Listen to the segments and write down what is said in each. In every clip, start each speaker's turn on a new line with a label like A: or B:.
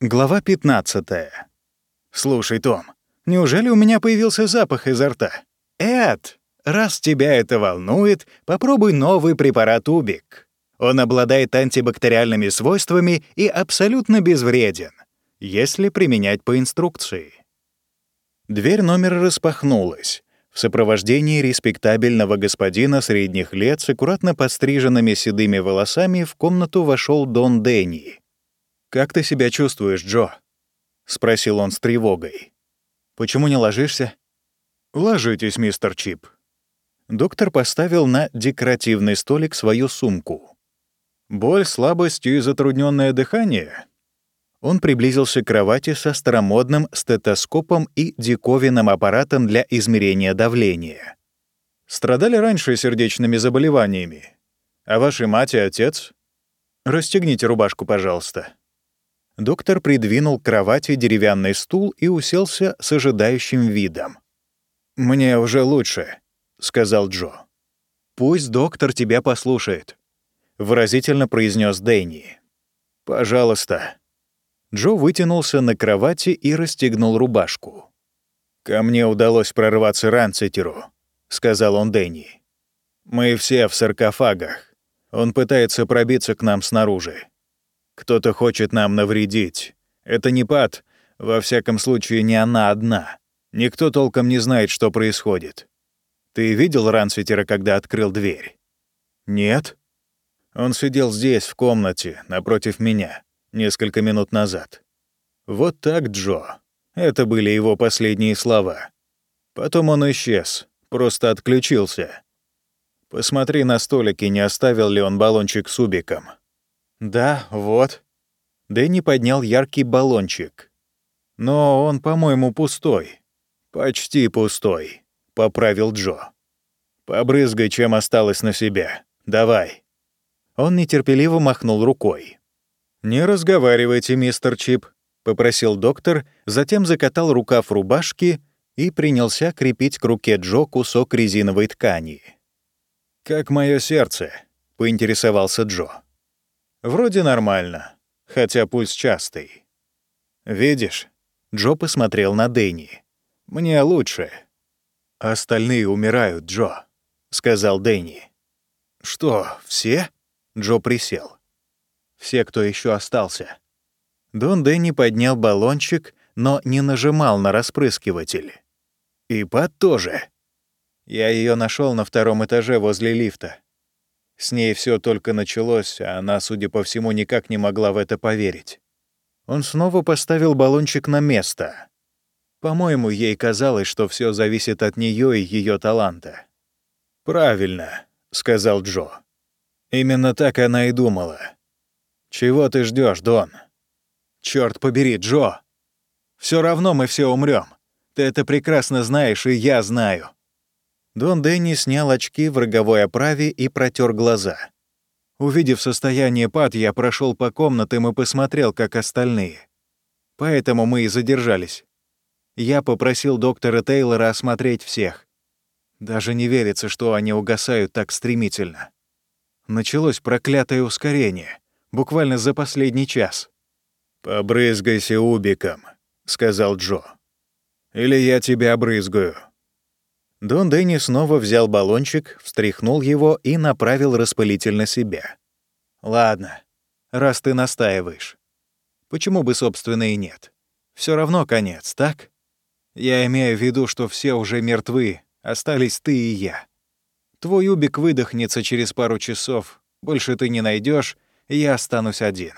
A: Глава 15. «Слушай, Том, неужели у меня появился запах изо рта? Эд, раз тебя это волнует, попробуй новый препарат Убик. Он обладает антибактериальными свойствами и абсолютно безвреден, если применять по инструкции». Дверь номера распахнулась. В сопровождении респектабельного господина средних лет с аккуратно подстриженными седыми волосами в комнату вошел Дон Дэнни. «Как ты себя чувствуешь, Джо?» — спросил он с тревогой. «Почему не ложишься?» «Ложитесь, мистер Чип». Доктор поставил на декоративный столик свою сумку. «Боль, слабость и затрудненное дыхание?» Он приблизился к кровати со старомодным стетоскопом и диковинным аппаратом для измерения давления. «Страдали раньше сердечными заболеваниями? А ваши мать и отец?» «Расстегните рубашку, пожалуйста». Доктор придвинул к кровати деревянный стул и уселся с ожидающим видом. «Мне уже лучше», — сказал Джо. «Пусть доктор тебя послушает», — выразительно произнес Дэнни. «Пожалуйста». Джо вытянулся на кровати и расстегнул рубашку. «Ко мне удалось прорваться Ранцетеру», — сказал он Дэнни. «Мы все в саркофагах. Он пытается пробиться к нам снаружи. Кто-то хочет нам навредить. Это не Пат, во всяком случае, не она одна. Никто толком не знает, что происходит. Ты видел Рансвитера, когда открыл дверь? Нет. Он сидел здесь, в комнате, напротив меня, несколько минут назад. Вот так, Джо. Это были его последние слова. Потом он исчез, просто отключился. Посмотри на столике, не оставил ли он баллончик с убиком. «Да, вот». Дэнни поднял яркий баллончик. «Но он, по-моему, пустой». «Почти пустой», — поправил Джо. «Побрызгай, чем осталось на себя. Давай». Он нетерпеливо махнул рукой. «Не разговаривайте, мистер Чип», — попросил доктор, затем закатал рукав рубашки и принялся крепить к руке Джо кусок резиновой ткани. «Как мое сердце?» — поинтересовался Джо. Вроде нормально, хотя пульс частый. Видишь? Джо посмотрел на Дэнни. Мне лучше. Остальные умирают, Джо, сказал Дэнни. Что, все? Джо присел. Все, кто еще остался. Дон Дэнни поднял баллончик, но не нажимал на распрыскиватель. И Пат тоже. Я ее нашел на втором этаже возле лифта. С ней все только началось, а она, судя по всему, никак не могла в это поверить. Он снова поставил баллончик на место. По-моему, ей казалось, что все зависит от нее и ее таланта. «Правильно», — сказал Джо. Именно так она и думала. «Чего ты ждешь, Дон?» Черт побери, Джо! Все равно мы все умрем. Ты это прекрасно знаешь, и я знаю. Дон Дэнни снял очки в роговой оправе и протер глаза. Увидев состояние Пат, я прошел по комнатам и посмотрел, как остальные. Поэтому мы и задержались. Я попросил доктора Тейлора осмотреть всех. Даже не верится, что они угасают так стремительно. Началось проклятое ускорение, буквально за последний час. «Побрызгайся убиком», — сказал Джо. «Или я тебя обрызгаю». Дон Дэнни снова взял баллончик, встряхнул его и направил распылитель на себя. «Ладно, раз ты настаиваешь. Почему бы, собственно, и нет? Все равно конец, так? Я имею в виду, что все уже мертвы, остались ты и я. Твой убик выдохнется через пару часов, больше ты не найдешь, и я останусь один».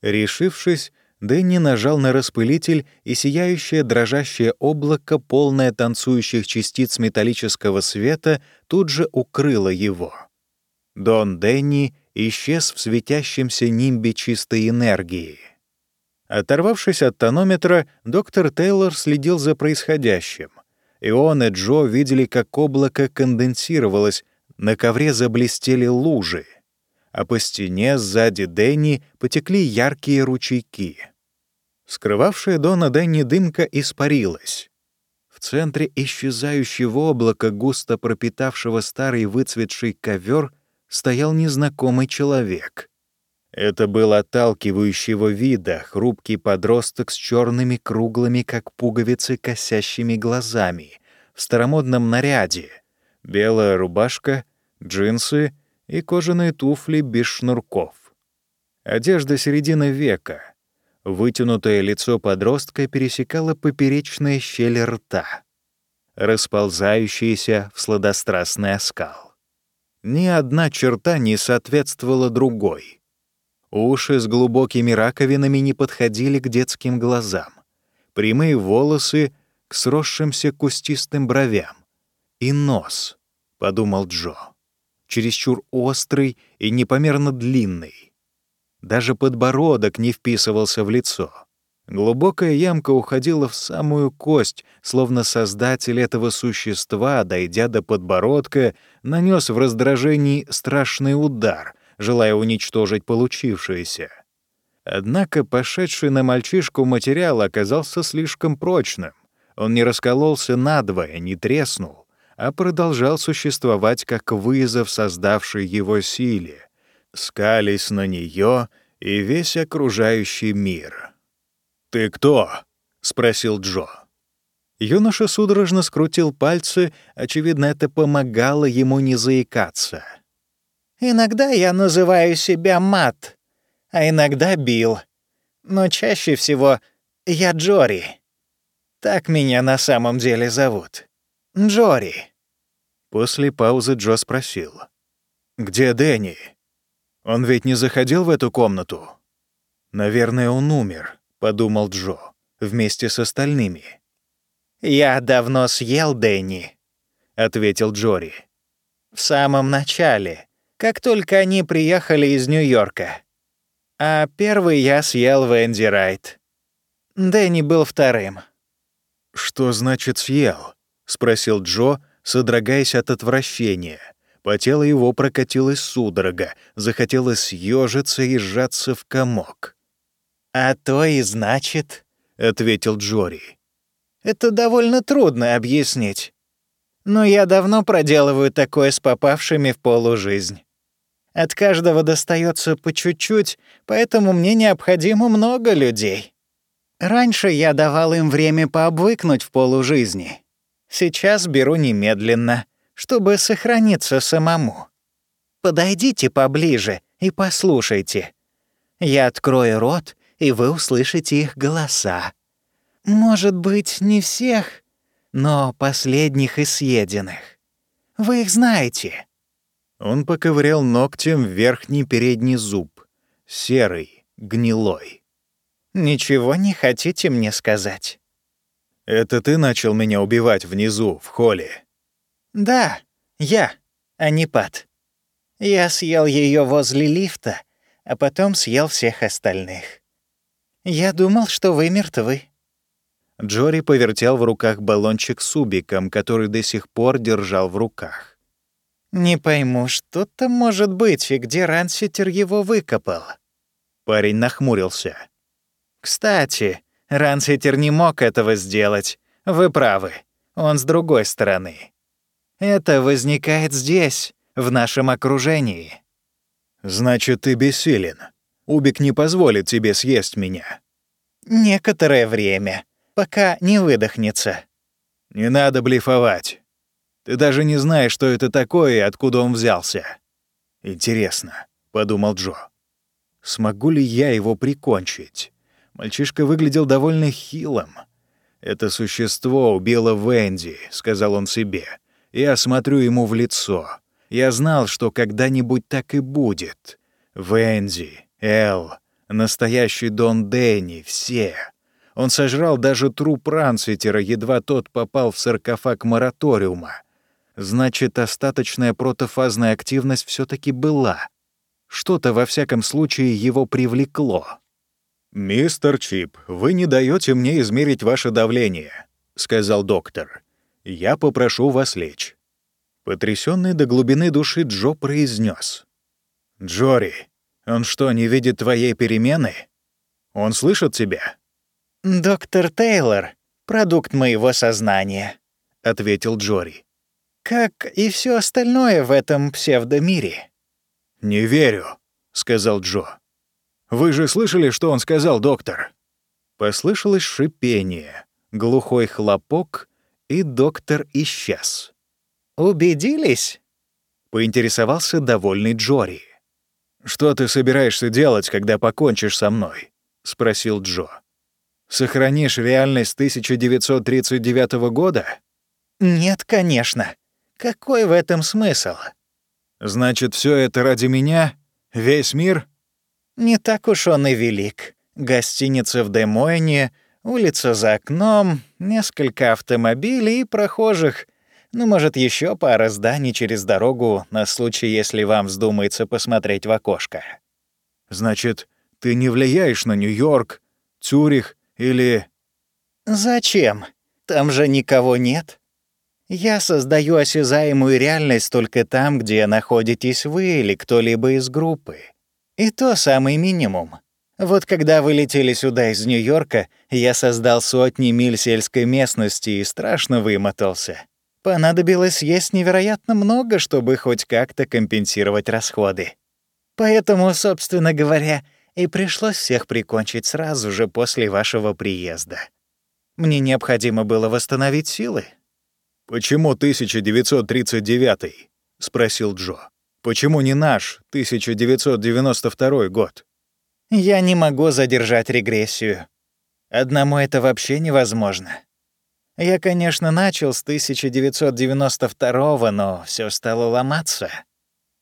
A: Решившись, Дэнни нажал на распылитель, и сияющее дрожащее облако, полное танцующих частиц металлического света, тут же укрыло его. Дон Дэнни исчез в светящемся нимбе чистой энергии. Оторвавшись от тонометра, доктор Тейлор следил за происходящим. И он и Джо видели, как облако конденсировалось, на ковре заблестели лужи, а по стене сзади Дэнни потекли яркие ручейки. Скрывавшая Дона Дэнни дымка испарилась. В центре исчезающего облака, густо пропитавшего старый выцветший ковер, стоял незнакомый человек. Это был отталкивающего вида хрупкий подросток с черными круглыми, как пуговицы, косящими глазами, в старомодном наряде. Белая рубашка, джинсы и кожаные туфли без шнурков. Одежда середины века. Вытянутое лицо подростка пересекало поперечная щель рта, расползающаяся в сладострастный оскал. Ни одна черта не соответствовала другой. Уши с глубокими раковинами не подходили к детским глазам. Прямые волосы к сросшимся кустистым бровям. И нос, — подумал Джо, чересчур острый и непомерно длинный. Даже подбородок не вписывался в лицо. Глубокая ямка уходила в самую кость, словно создатель этого существа, дойдя до подбородка, нанес в раздражении страшный удар — желая уничтожить получившееся. Однако пошедший на мальчишку материал оказался слишком прочным. Он не раскололся надвое, не треснул, а продолжал существовать как вызов создавшей его силе, скались на нее и весь окружающий мир. «Ты кто?» — спросил Джо. Юноша судорожно скрутил пальцы, очевидно, это помогало ему не заикаться —
B: Иногда я называю себя Мат, а иногда Билл. Но чаще всего я Джори. Так меня на самом деле зовут. Джори.
A: После паузы Джо спросил. «Где Дэнни? Он ведь не заходил в эту комнату?» «Наверное, он умер», — подумал Джо, вместе с остальными.
B: «Я давно съел Дэнни», — ответил Джори. «В самом начале, как только они приехали из Нью-Йорка. А первый я съел Венди Райт. Дэнни был вторым.
A: «Что значит съел?» — спросил Джо, содрогаясь от отвращения. По телу его прокатилась судорога, захотелось съежиться и сжаться в комок.
B: «А то и значит», —
A: ответил Джори.
B: «Это довольно трудно объяснить. Но я давно проделываю такое с попавшими в полужизнь. От каждого достается по чуть-чуть, поэтому мне необходимо много людей. Раньше я давал им время пообвыкнуть в полужизни. Сейчас беру немедленно, чтобы сохраниться самому. Подойдите поближе и послушайте. Я открою рот, и вы услышите их голоса. Может быть, не всех, но последних и съеденных. Вы их знаете.
A: Он поковырял ногтем верхний передний зуб, серый, гнилой.
B: «Ничего не хотите мне сказать?»
A: «Это ты начал меня убивать внизу, в холле?»
B: «Да, я, а не Пат. Я съел ее возле лифта, а потом съел всех остальных. Я думал, что вы мертвы».
A: Джори повертел в руках баллончик с убиком, который до сих пор держал в руках.
B: «Не пойму, что там может быть и где Ранситер его выкопал?»
A: Парень нахмурился.
B: «Кстати, Ранситер не мог этого сделать. Вы правы, он с другой стороны. Это возникает здесь, в нашем окружении».
A: «Значит, ты бессилен. Убик не позволит тебе съесть меня».
B: «Некоторое время, пока не выдохнется».
A: «Не надо блефовать. Ты даже не знаешь, что это такое и откуда он взялся. Интересно, подумал Джо. Смогу ли я его прикончить? Мальчишка выглядел довольно хилым. Это существо убило Венди, сказал он себе. Я смотрю ему в лицо. Я знал, что когда-нибудь так и будет. Венди, Эл, настоящий Дон Дэнни, все. Он сожрал даже труп Рансвитера, едва тот попал в саркофаг мораториума. Значит, остаточная протофазная активность все таки была. Что-то, во всяком случае, его привлекло. «Мистер Чип, вы не даете мне измерить ваше давление», — сказал доктор. «Я попрошу вас лечь». Потрясенный до глубины души Джо произнес: «Джори, он что, не видит твоей перемены? Он слышит тебя?»
B: «Доктор Тейлор — продукт моего сознания», —
A: ответил Джори
B: как и все остальное в этом псевдомире.
A: «Не верю», — сказал Джо. Вы же слышали, что он сказал, доктор?» Послышалось шипение, глухой хлопок, и доктор исчез.
B: «Убедились?»
A: — поинтересовался довольный Джори. «Что ты собираешься делать, когда покончишь со мной?» — спросил Джо. «Сохранишь реальность 1939 года?»
B: «Нет, конечно. Какой в этом смысл?»
A: «Значит, все это ради меня? Весь мир?»
B: «Не так уж он и велик. Гостиница в Демойне, улица за окном, несколько автомобилей и прохожих. Ну, может, еще пара зданий через дорогу на случай, если вам вздумается посмотреть в окошко».
A: «Значит, ты не влияешь на Нью-Йорк, Цюрих или...»
B: «Зачем? Там же никого нет. Я создаю осязаемую реальность только там, где находитесь вы или кто-либо из группы. И то самый минимум. Вот когда вы летели сюда из Нью-Йорка, я создал сотни миль сельской местности и страшно вымотался. Понадобилось есть невероятно много, чтобы хоть как-то компенсировать расходы. Поэтому, собственно говоря, и пришлось всех прикончить сразу же после вашего приезда. Мне необходимо было восстановить силы.
A: «Почему 1939?» — спросил Джо. «Почему не наш, 1992 год?»
B: «Я не могу задержать регрессию. Одному это вообще невозможно. Я, конечно, начал с 1992 но все стало ломаться.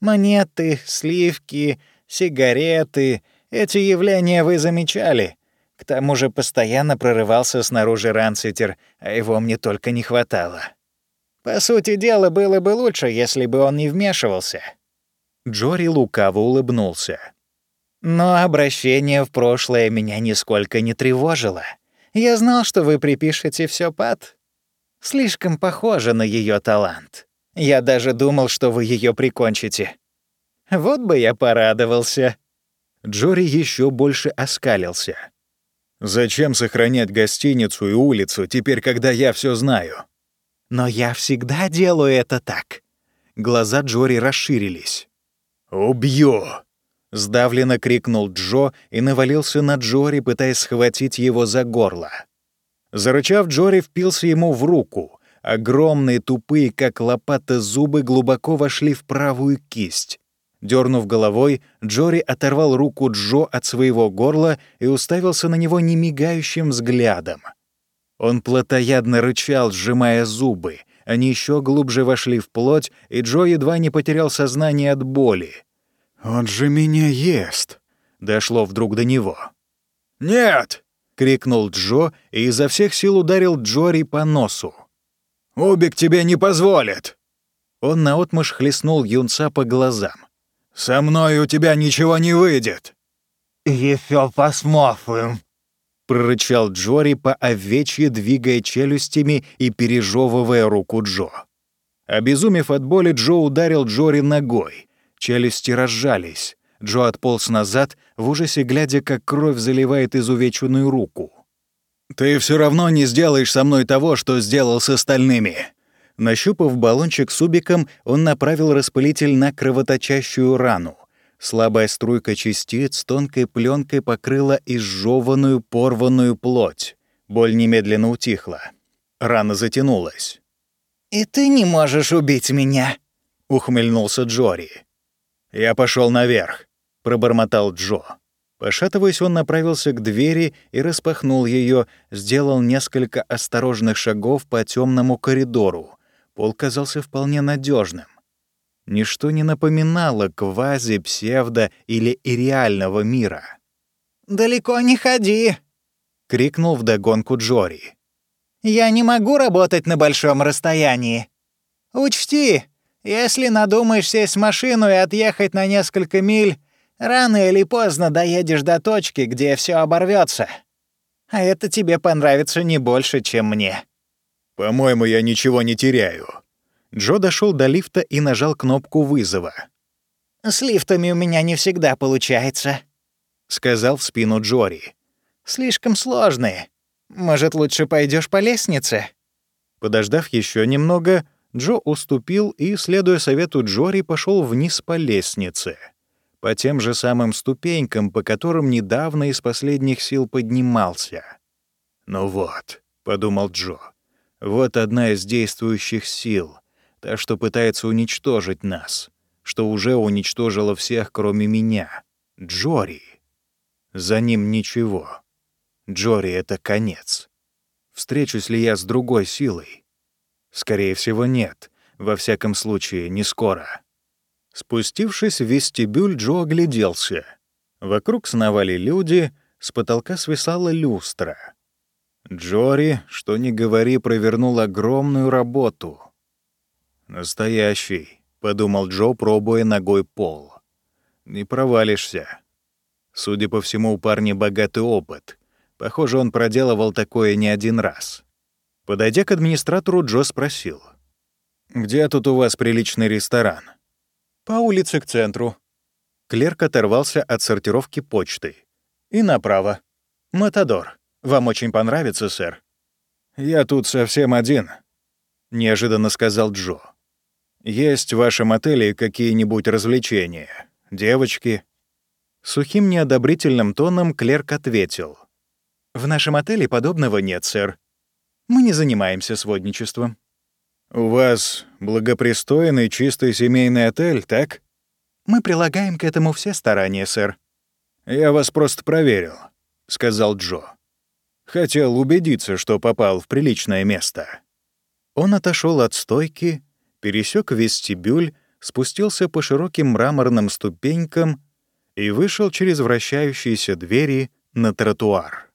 B: Монеты, сливки, сигареты — эти явления вы замечали. К тому же постоянно прорывался снаружи Ранситер, а его мне только не хватало. По сути дела, было бы лучше, если бы он не вмешивался.
A: Джори лукаво улыбнулся.
B: Но обращение в прошлое меня нисколько не тревожило. Я знал, что вы припишете все Пат. Слишком похоже на ее талант. Я даже думал, что вы ее прикончите. Вот бы я порадовался.
A: Джори еще больше оскалился. «Зачем сохранять гостиницу и улицу, теперь, когда я все знаю?»
B: Но я всегда делаю это так».
A: Глаза Джори расширились. «Убью!» — сдавленно крикнул Джо и навалился на Джори, пытаясь схватить его за горло. Зарычав, Джори впился ему в руку. Огромные, тупые, как лопата, зубы глубоко вошли в правую кисть. Дернув головой, Джори оторвал руку Джо от своего горла и уставился на него немигающим взглядом — он плотоядно рычал, сжимая зубы. Они еще глубже вошли в плоть, и Джо едва не потерял сознание от боли. «Он же меня ест!» — дошло вдруг до него. «Нет!» — крикнул Джо и изо всех сил ударил Джори по носу. «Убик тебе не позволит!» Он наотмашь хлестнул юнца по глазам. «Со мной у тебя ничего не выйдет!»
B: «Еще посмотрим!»
A: прорычал Джори по овечьи, двигая челюстями и пережевывая руку Джо. Обезумев от боли, Джо ударил Джори ногой. Челюсти разжались. Джо отполз назад, в ужасе глядя, как кровь заливает изувеченную руку. «Ты все равно не сделаешь со мной того, что сделал с остальными». Нащупав баллончик с убиком, он направил распылитель на кровоточащую рану. Слабая струйка частиц тонкой пленкой покрыла изжеванную, порванную плоть. Боль немедленно утихла. Рана затянулась.
B: «И ты не можешь убить меня», —
A: ухмыльнулся Джори. «Я пошел наверх», — пробормотал Джо. Пошатываясь, он направился к двери и распахнул ее, сделал несколько осторожных шагов по темному коридору. Пол казался вполне надежным. Ничто не напоминало квази, псевдо или и мира.
B: «Далеко не ходи!»
A: — крикнул вдогонку Джори.
B: «Я не могу работать на большом расстоянии. Учти, если надумаешь сесть в машину и отъехать на несколько миль, рано или поздно доедешь до точки, где все оборвется. А это тебе понравится не больше, чем мне».
A: «По-моему, я ничего не теряю», Джо дошел до лифта и нажал кнопку вызова.
B: «С лифтами у меня не всегда получается», — сказал в спину Джори. «Слишком сложные. Может, лучше пойдешь по лестнице?»
A: Подождав еще немного, Джо уступил и, следуя совету Джори, пошел вниз по лестнице. по тем же самым ступенькам, по которым недавно из последних сил поднимался. «Ну вот», — подумал Джо, — «вот одна из действующих сил, та, что пытается уничтожить нас, что уже уничтожила всех, кроме меня, Джори. За ним ничего. Джори — это конец. Встречусь ли я с другой силой? Скорее всего, нет. Во всяком случае, не скоро. Спустившись в вестибюль, Джо огляделся. Вокруг сновали люди, с потолка свисала люстра. Джори, что ни говори, провернул огромную работу. «Настоящий», — подумал Джо, пробуя ногой пол. «Не провалишься». Судя по всему, у парня богатый опыт. Похоже, он проделывал такое не один раз. Подойдя к администратору, Джо спросил. «Где тут у вас приличный ресторан?»
B: «По улице к центру».
A: Клерк оторвался от сортировки почты.
B: «И направо. Матадор. Вам очень понравится, сэр».
A: «Я тут совсем один», — неожиданно сказал Джо. «Есть в вашем отеле какие-нибудь развлечения? Девочки?» Сухим неодобрительным тоном клерк ответил.
B: «В нашем отеле подобного нет, сэр. Мы не занимаемся сводничеством».
A: «У вас благопристойный чистый семейный отель, так?»
B: «Мы прилагаем к этому все старания, сэр».
A: «Я вас просто проверил», — сказал Джо. «Хотел убедиться, что попал в приличное место». Он отошел от стойки, пересек вестибюль, спустился по широким мраморным ступенькам и вышел через вращающиеся двери на тротуар.